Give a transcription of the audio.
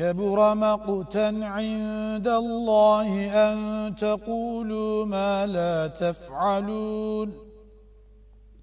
كبر مقتا عند الله أن تقولوا ما لا تفعلون